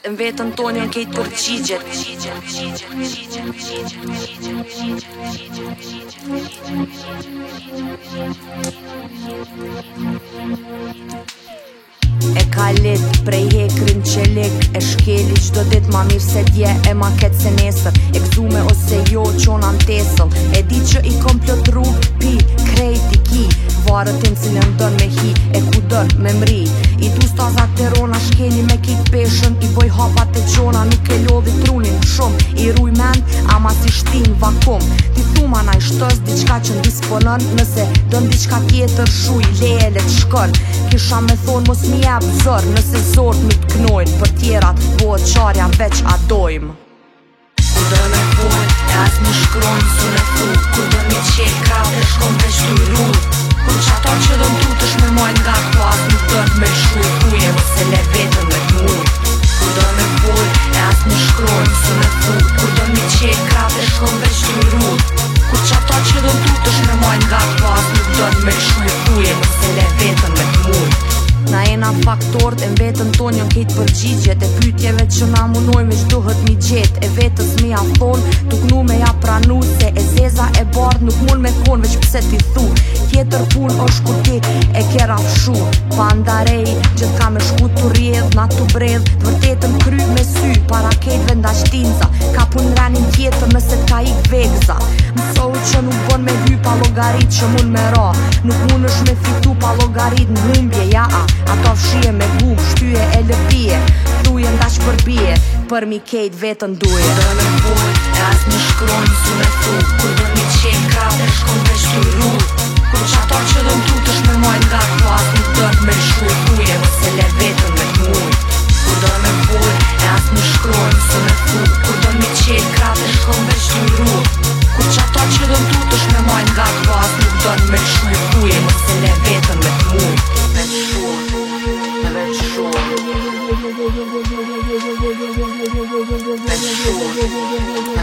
Në vetën tonë janë kejtë për E ka lit prej hekrin që lik E shkeli që do dit ma mirë se dje E ma ketë se nesër E këzume ose jo që onë anë E di që i kom pjot rrug pi Krejt i ki Varë të cilën dërë me hi E ku dërë me mri I du stazat të rona shkeli me telefonon Nëse do në diqka kjetër shuj Lele të shkër Kisha me thonë mos mi e bëzër Nëse zorët mi të knojnë Për tjera të po bojë qarja veç a dojmë Kërë dhe me pojnë E asë mi shkronë Su në thukë pas nuk gjat me shumë kuje Se le vetën me të Na e na faktor të mbetën ton njën kejt përgjigjet e pytjeve që na munoj me shduhet mi gjet E vetës mi a thon Tuk nu me ja pranu Se e zeza e bard nuk mund me kon Veq pse ti thu Kjetër pun o shku ti e kera fshu Pa ndarej që t'ka me shku të rjedh Na tu bredh Të vërtetën kry me sy Para kejtve nda shtinza Ka pun rani në tjetër nëse t'ka ik vegza logarit që mund me ra Nuk mund është me fitu pa logarit në humbje Ja a, ato fshie me gum, shtyje e lëpije Thuje nda që përbije, për mi kejt vetën duje Së dërë me pojë, e asë një shkronë, su me thu Kur dërë një qenë ka, dhe shkonë të shkurru Kur që ato që dëmë tu, të shme mojnë nga ku asë një tërë me thuje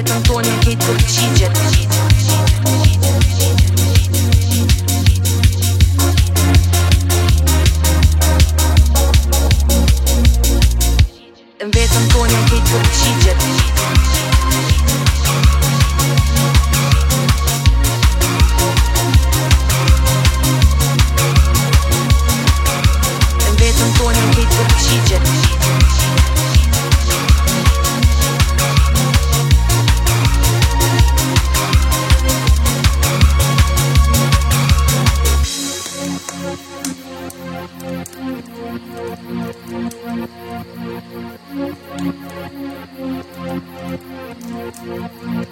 Приветом тоненький тух чиджет Thank you.